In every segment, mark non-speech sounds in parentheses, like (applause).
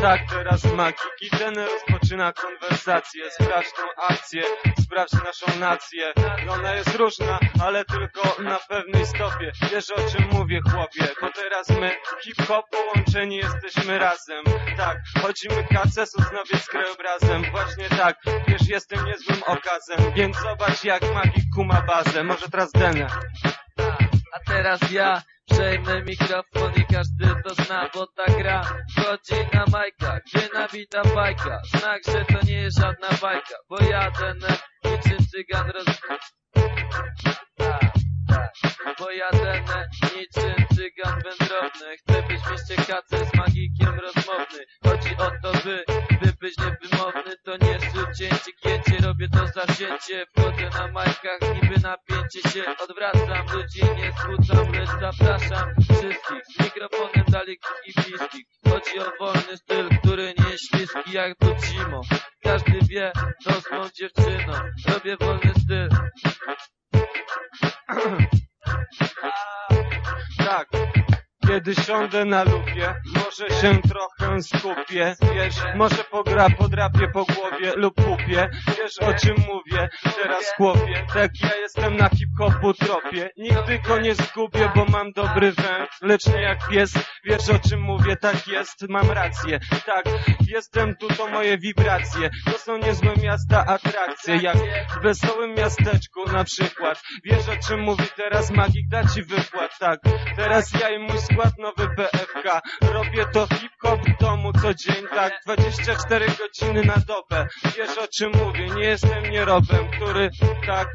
Tak, teraz magik i ten rozpoczyna konwersację. Sprawdź tą akcję, sprawdź naszą nację. Ona jest różna, ale tylko na pewnej stopie. Wiesz o czym mówię chłopie, bo teraz my hip-hop połączeni jesteśmy razem. Tak, chodzimy kacę, sosnowie z krajobrazem. Właśnie tak, wiesz jestem niezłym okazem. Więc zobacz jak magik kuma bazę. Może teraz denę. A teraz ja przejmę mikrofon i każdy to zna, bo ta gra chodzi na majka, gdzie nabita bajka. Znak, że to nie jest żadna bajka, bo jadę na niczym cygan roz... Tak, tak. Bo jadę na niczym cygan wędrowny. Chcę być w mieście z magikiem rozmowny. Chodzi o to, by, to nie cięcie, gięcie, robię to zawzięcie. Wchodzę na majkach, niby napięcie się odwracam. Ludzi nie skłócam, lecz zapraszam wszystkich. Mikrofonem dalekich i bliskich. Chodzi o wolny styl, który nie śliski jak tu zimą. Każdy wie, to z mą dziewczyną. Robię wolny styl. (clears throat) Kiedy siądę na lupie, może się trochę skupię, wiesz, może pogra, podrapię po głowie lub pupie, wiesz o czym mówię, teraz chłopie, tak ja jestem na hip-hopu tropie, nigdy go nie zgubię, bo mam dobry węch, lecz nie jak pies, wiesz o czym mówię, tak jest, mam rację, tak, jestem tu, to moje wibracje, to są niezłe miasta, atrakcje, jak w wesołym miasteczku na przykład, wiesz o czym mówi teraz magik, da ci wykład, tak, teraz ja i mój skład nowy BFK, robię to hip-hop w domu co dzień, tak, 24 godziny na dobę, wiesz o czym mówię, nie jestem nierobem, który, tak,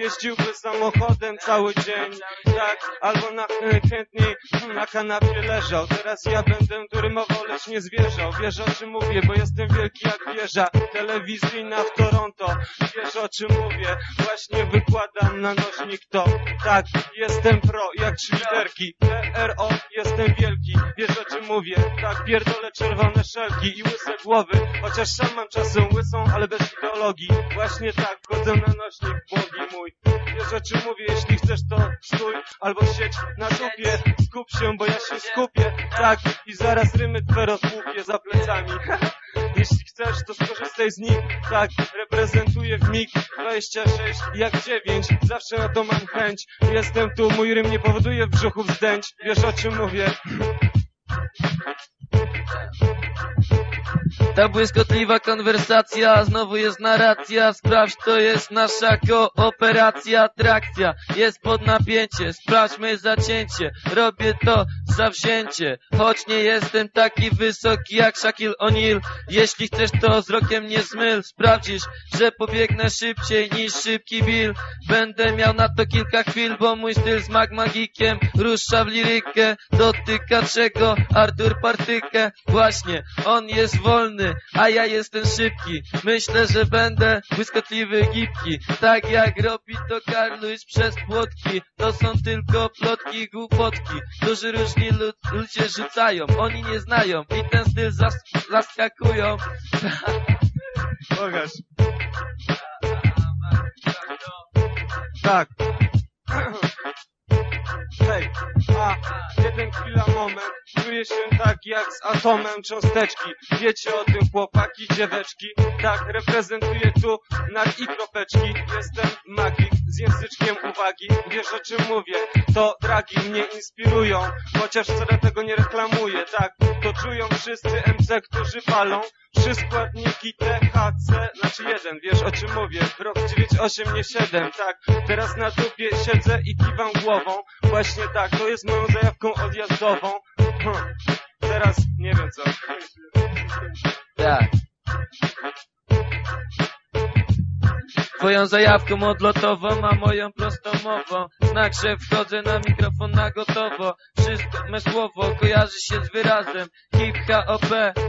jeździłby samochodem cały dzień, tak, albo na, e, chętniej na kanapie leżał, teraz ja będę tu rymował, lecz nie zwierzał, wiesz o czym mówię, bo jestem wielki jak wieża telewizyjna w Toronto, wiesz o czym mówię, właśnie wykładam na nośnik to, tak, jestem pro, jak trzy literki, PRO, jestem wielki, wiesz o czym mówię, tak, pierdolę czerwone szelki i łyse głowy, chociaż sam mam czasem łysą, ale bez ideologii, właśnie tak, chodzę na nośnik, błogi mój, wiesz o czym mówię, jeśli chcesz to stój, albo siedź na dupie, skup się, bo ja się skupię, tak, i zaraz rymy twe rozłupię za plecami, jeśli chcesz, to skorzystaj z nich, tak, reprezentuję w MIG 26 jak 9, zawsze na to mam chęć, jestem tu, mój rym nie powoduje w brzuchu wzdęć, wiesz o czym mówię, Ta błyskotliwa konwersacja, znowu jest narracja, sprawdź to jest nasza kooperacja, trakcja, jest pod napięcie, sprawdźmy zacięcie, robię to zawzięcie, choć nie jestem taki wysoki jak Shaquille O'Neal, jeśli chcesz to wzrokiem nie zmyl, sprawdzisz, że pobiegnę szybciej niż szybki Bill, będę miał na to kilka chwil, bo mój styl z magmagikiem rusza w lirykę, dotyka czego Artur Partykę, właśnie, on jest wolny, a ja jestem szybki. Myślę, że będę błyskotliwy, gibki. Tak jak robi to Karluś przez płotki. To są tylko plotki głupotki. Którzy różni lu ludzie rzucają. Oni nie znają i ten styl zas zaskakują. pokaż, tak, hej, a, jeden chwila moment, czuję się tak jak z atomem cząsteczki, wiecie o tym chłopaki, dzieweczki, tak, reprezentuję tu nad i kropeczki, jestem magik z języczkiem uwagi, wiesz o czym mówię, to dragi mnie inspirują, chociaż wcale tego nie reklamuję, tak, to czują wszyscy MC, którzy palą, Trzy składniki THC, znaczy jeden, wiesz o czym mówię, rok 98, nie 7, tak, teraz na dupie siedzę i kiwam głową, właśnie tak, to jest moją zajawką odjazdową, teraz nie wiem co. Tak. Twoją zajawką odlotową, a moją prostomową. Znak, że wchodzę na mikrofon na gotowo. Wszystko me słowo kojarzy się z wyrazem Hip HOP,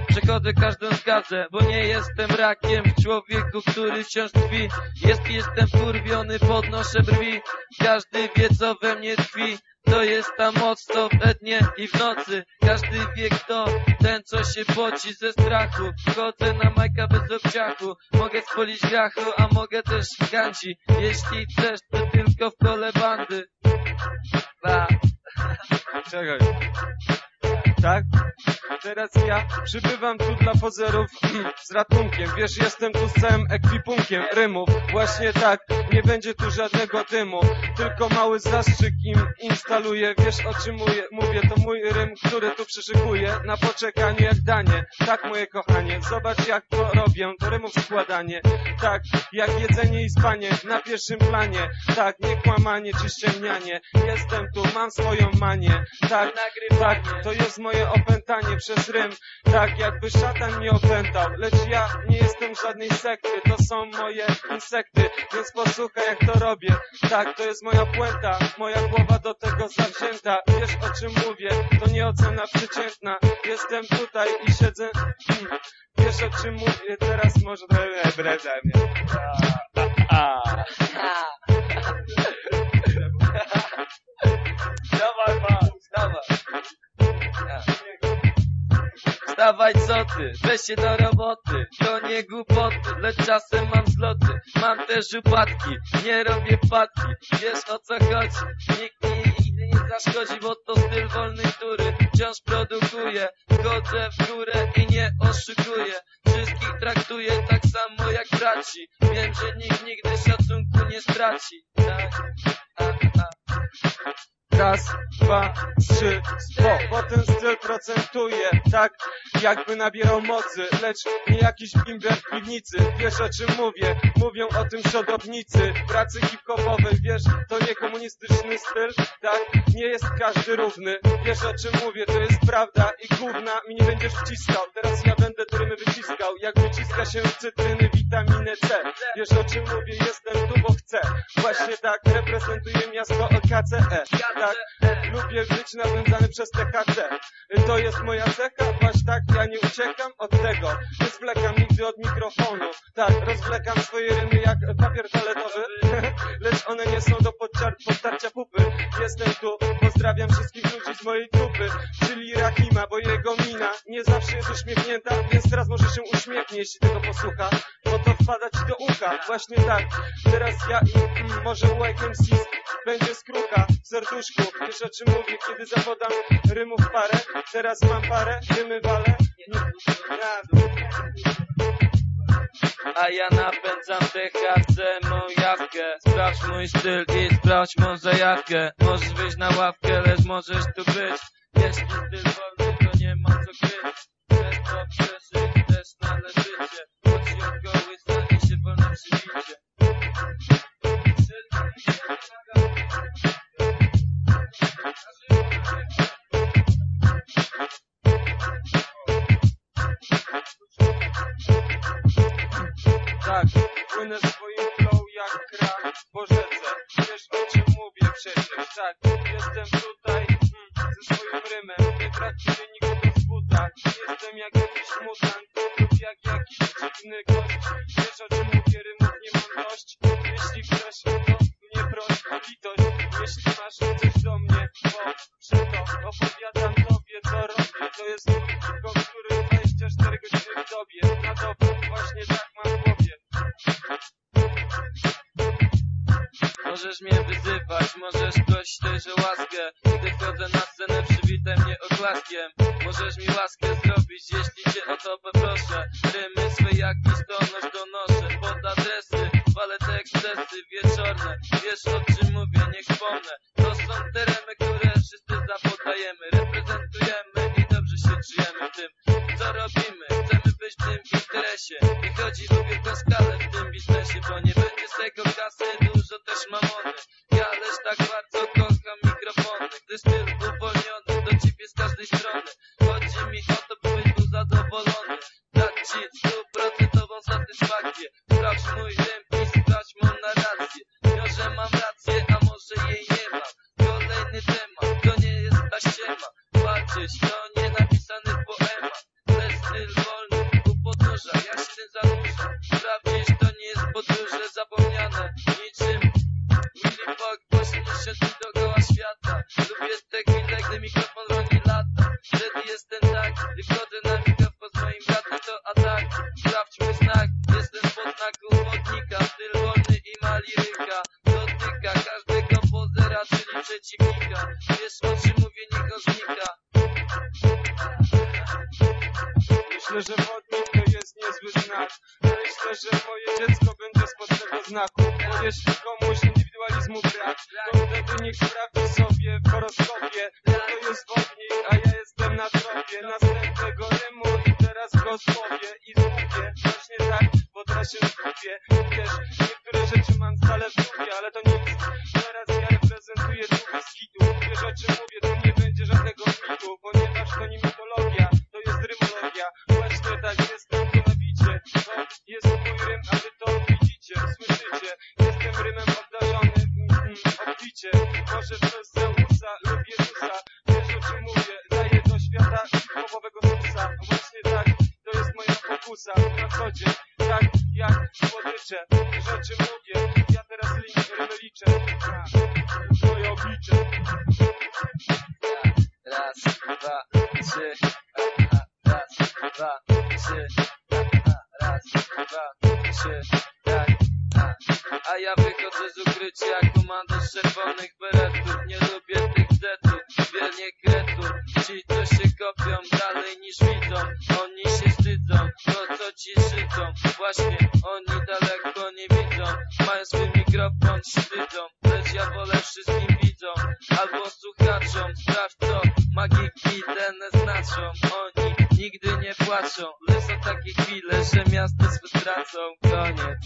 przechodzę każdą zgadzę Bo nie jestem rakiem człowieku, który wciąż tkwi. Jest, jestem kurwiony, podnoszę brwi. Każdy wie co we mnie tkwi to jest ta moc, co we dnie i w nocy. Każdy wie kto, ten co się poci ze strachu. Wchodzę na majka bez obciachu. Mogę spolić grachu, a mogę też ganci Jeśli chcesz, to tylko w kole bandy. Ba. (laughs) Czekaj. Tak? Teraz ja przybywam tu dla pozerów (clears throat) z ratunkiem. Wiesz, jestem tu z całym ekwipunkiem rymów. Właśnie tak, nie będzie tu żadnego dymu. Tylko mały zastrzyk im instaluję. Wiesz o czym mówię, mówię to mój rym, który tu przyszykuję. Na poczekaniu jak danie, tak moje kochanie Zobacz jak to robię, to rymów składanie. Tak, jak jedzenie i spanie na pierwszym planie. Tak, nie kłamanie czy ściemnianie. Jestem tu, mam swoją manię. Tak, tak, to jest moje opętanie przez rym. Tak, jakby szatan mnie opętał Lecz ja nie jestem żadnej sekty To są moje insekty Więc posłuchaj jak to robię. Tak, to jest moja puenta Moja głowa do tego zawzięta. Wiesz o czym mówię? To nie ocena przeciętna. Jestem tutaj i siedzę. Hmm. Wiesz o czym mówię? Teraz może breze mnie. Dawaj, (laughs) Wstawaj co ty, weź się do roboty To nie głupoty, lecz czasem mam zloty Mam też upadki, nie robię wpadki Wiesz o co chodzi, nikt mi nigdy nie zaszkodzi Bo to styl wolny, który wciąż produkuje Chodzę w górę i nie oszukuję Wszystkich traktuję tak samo jak braci Wiem, że nikt nigdy szacunku nie straci Tak, a, a. Raz, dwa, trzy, po, bo ten styl procentuje, tak jakby nabierał mocy, lecz nie jakiś bimber w piwnicy, wiesz o czym mówię, mówią o tym przodownicy, pracy hip-hopowej, wiesz, to nie komunistyczny styl, tak, nie jest każdy równy, wiesz o czym mówię, to jest prawda i gówna mi nie będziesz wciskał, teraz ja będę rymy wyciskał, jak wyciska się cytryny witaminę C, wiesz o czym mówię, jestem tu, bo chcę, właśnie tak, reprezentuję miasto OKCE, tak, lubię być napędzany przez THC. To jest moja cecha, właśnie tak, ja nie uciekam od tego. Nie zwlekam nigdy od mikrofonu. Tak, rozwlekam swoje rymy jak papier toaletowy, (laughs) lecz one nie są do podtarcia pupy. Jestem tu, pozdrawiam wszystkich ludzi z mojej trupy, czyli Rahima, bo jego mina nie zawsze jest uśmiechnięta, więc teraz może się uśmiechnie, jeśli tego posłucha, bo to wpada ci do ucha. Właśnie tak, teraz ja i mm, może White MCs będzie skrucha w serduszku. Wiesz o czym mówię, kiedy zapodam rymów parę, teraz mam parę, rymy wale. Na dół. A ja napędzam THC mą jawkę Sprawdź mój styl i sprawdź mą zajawkę Możesz wyjść na ławkę, lecz możesz tu być Jeśli styl wolny, płynę swoim litość. Jeśli masz coś do mnie, bo przeto opowiadam tobie co robię. To jest tylko, który 24 godziny w dobie. Na dobę, właśnie tak mam w głowie. Możesz mnie wyzywać, możesz też o łaskę Gdy wchodzę na scenę, przywitaj mnie oklaskiem Możesz mi łaskę zrobić, jeśli cię o to poproszę Rymy swe jak listonosz donoszę Pod adresy, walę te ekscesy wieczorne Wiesz o czym mówię, nie wspomnę. To są te rymy, które wszyscy zapodajemy. Reprezentujemy i dobrze się czujemy tym, co robimy. Chcemy być w tym interesie. I chodzi o wielką przeciwnika Wiesz o czym mówię, niech znika. Myślę, że wodnik to jest niezły znak. Myślę, że twoje dziecko będzie z potrzebnego znaku. Bo jeśli komuś indywidualizmu brak. To wtedy niech sprawdzi sobie w horoskopie. To jest wodnik, a ja jestem na tropie. Następnego rymu i teraz go spowie I zgubię, właśnie tak, bo teraz się zgubię. Wiesz, niektóre rzeczy mam stale w głowie Ale to nic, teraz ja reprezentuję duchy Wiesz o czym mówię, tu nie będzie żadnego mitu Ponieważ to nie mitologia, to jest rymologia. Właśnie tak, jestem tu na bicie To jest mój rym, a wy to widzicie, słyszycie. Jestem rymem obdarzony, mm, odbicie Może przez Zeusa lub Jezusa. Wiesz o czym mówię, daję do świata hip-hopowego Właśnie tak, to jest moja pokusa. Na co dzień, trzy, raz, dwa, trzy, raz, dwa, trzy, tak, a. Ja wychodzę z ukrycia komando z czerwonych beretów. Nie lubię tych zetów, wiernie kretów. Ci co się kopią dalej niż widzą Oni się wstydzą, to co ci życzą? Właśnie oni daleko nie widzą. Mają swój mikrofon, wstydzą. Lecz ja wolę wszystkim widzom. Albo słuchaczom Sprawdź co. Magiki te znaczą Oni nigdy nie płaczą Lecz są takie chwile, że miasto swe stracą. Koniec